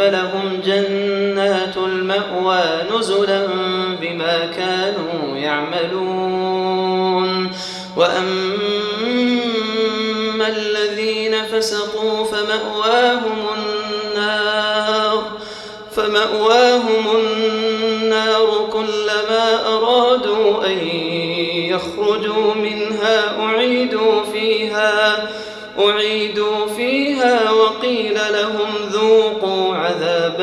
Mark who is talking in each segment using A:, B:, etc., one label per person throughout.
A: فلهم جنات المأوى نزلا بما كانوا يعملون. وأما الذين فسقوا فمأواهم النار فمأواهم النار كلما أرادوا أن يخرجوا منها أعيدوا فيها أعيدوا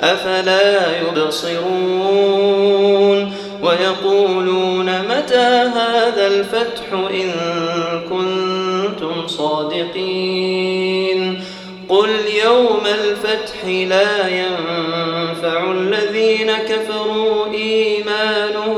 A: أفلا يبصرون ويقولون متى هذا الفتح إن كنتم صادقين قل يوم الفتح لا ينفع الذين كفروا إيمانهم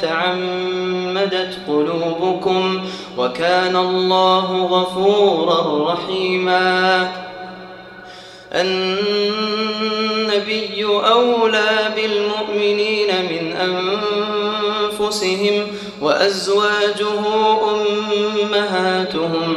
A: تعمدت قلوبكم وكان الله غفورا رحيما. النبي أولى بالمؤمنين من أنفسهم وأزواجه أمهاتهم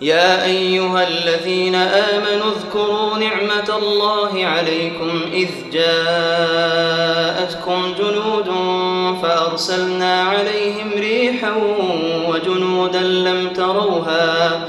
A: يا أيها الذين آمنوا اذكروا نعمة الله عليكم إذ جاءتكم جنود فأرسلنا عليهم ريحا وجنودا لم تروها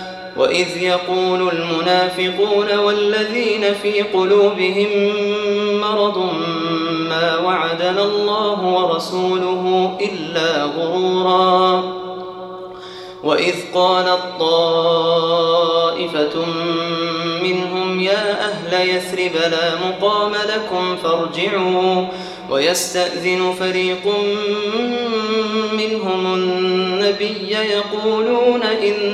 A: وإذ يقول المنافقون والذين في قلوبهم مرض ما وعدنا الله ورسوله إلا غرورا. وإذ قالت طائفة منهم يا أهل يثرب لا مقام لكم فارجعوا. ويستأذن فريق منهم النبي يقولون إن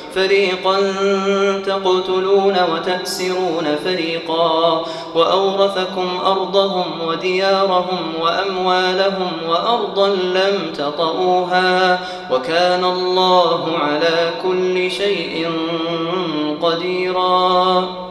A: فريقا تقتلون وتأسرون فريقا وأورثكم أرضهم وديارهم وأموالهم وأرضا لم تطئوها وكان الله على كل شيء قديرا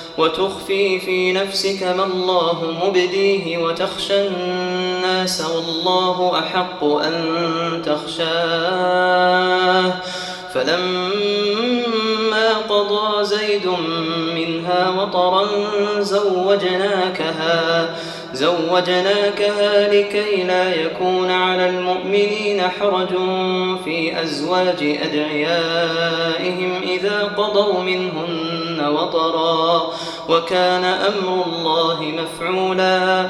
A: وتخفي في نفسك ما الله مبديه وتخشى الناس والله أحق أن تخشاه. فلما قضى زيد منها وطرا زوجناكها زوجناكها لكي لا يكون على المؤمنين حرج في أزواج أدعيائهم إذا قضوا منهن. وطرا وكان أمر الله مفعولا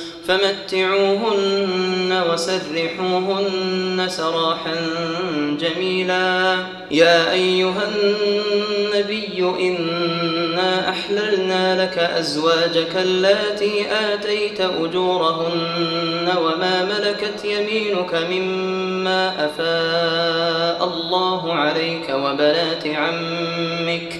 A: فمتعوهن وسرحوهن سراحا جميلا. يا أيها النبي إنا أحللنا لك أزواجك اللاتي آتيت أجورهن وما ملكت يمينك مما أفاء الله عليك وبنات عمك.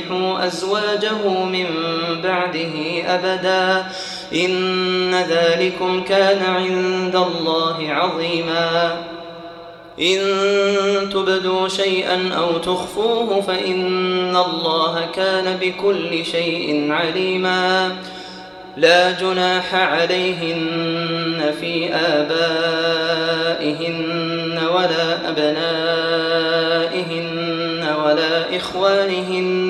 A: تنكحوا أزواجه من بعده أبدا. إن ذلكم كان عند الله عظيما. إن تبدوا شيئا أو تخفوه فإن الله كان بكل شيء عليماً. لا جناح عليهن في آبائهن ولا أبنائهن ولا إخوانهن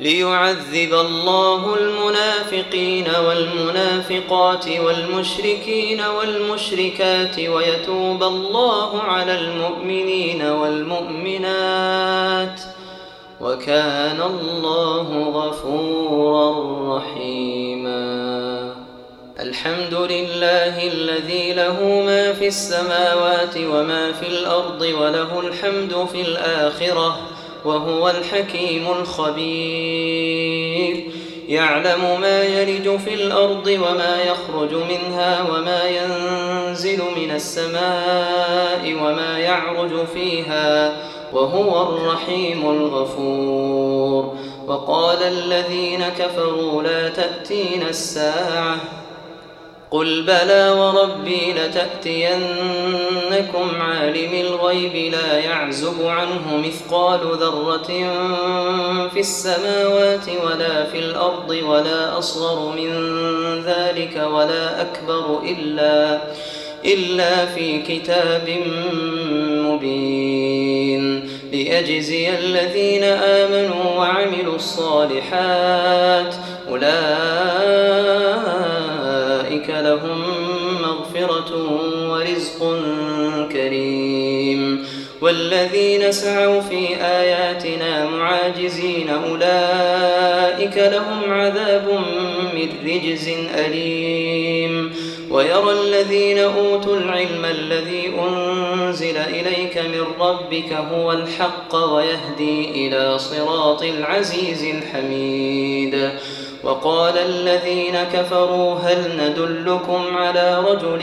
A: ليعذب الله المنافقين والمنافقات والمشركين والمشركات ويتوب الله على المؤمنين والمؤمنات وكان الله غفورا رحيما. الحمد لله الذي له ما في السماوات وما في الأرض وله الحمد في الآخرة. وهو الحكيم الخبير. يعلم ما يلج في الأرض وما يخرج منها وما ينزل من السماء وما يعرج فيها وهو الرحيم الغفور. وقال الذين كفروا لا تأتين الساعة قل بلى وربي لتأتينكم عالم الغيب لا يعزب عنه مثقال ذرة في السماوات ولا في الأرض ولا أصغر من ذلك ولا أكبر إلا إلا في كتاب مبين ليجزي الذين آمنوا وعملوا الصالحات أولئك والذين سعوا في آياتنا معاجزين أولئك لهم عذاب من رجز أليم. ويرى الذين أوتوا العلم الذي أنزل إليك من ربك هو الحق ويهدي إلى صراط العزيز الحميد. وقال الذين كفروا هل ندلكم على رجل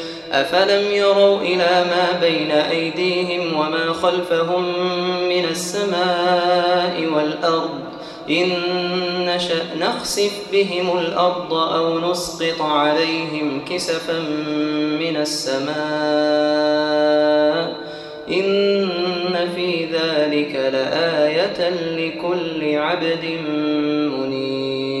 A: أفلم يروا إلى ما بين أيديهم وما خلفهم من السماء والأرض إن نشأ نخسف بهم الأرض أو نسقط عليهم كسفا من السماء إن في ذلك لآية لكل عبد منيب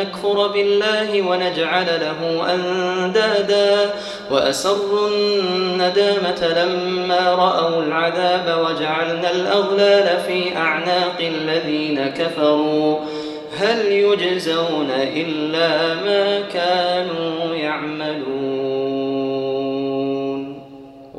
A: نكفر بالله ونجعل له أندادا وأسروا الندامة لما رأوا العذاب وجعلنا الأغلال في أعناق الذين كفروا. هل يجزون إلا ما كانوا يعملون؟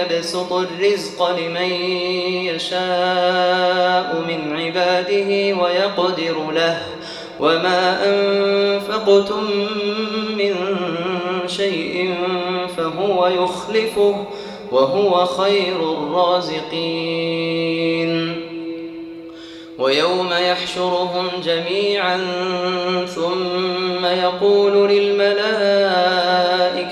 A: يبسط الرزق لمن يشاء من عباده ويقدر له. وما أنفقتم من شيء فهو يخلفه وهو خير الرازقين. ويوم يحشرهم جميعا ثم يقول للملائكة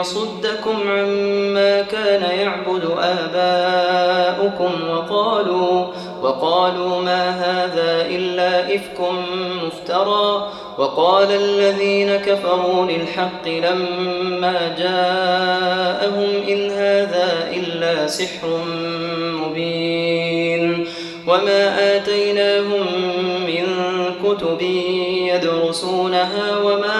A: يصدكم عما كان يعبد آباؤكم وقالوا وقالوا ما هذا إلا إفك مفترى وقال الذين كفروا للحق لما جاءهم إن هذا إلا سحر مبين وما آتيناهم من كتب يدرسونها وما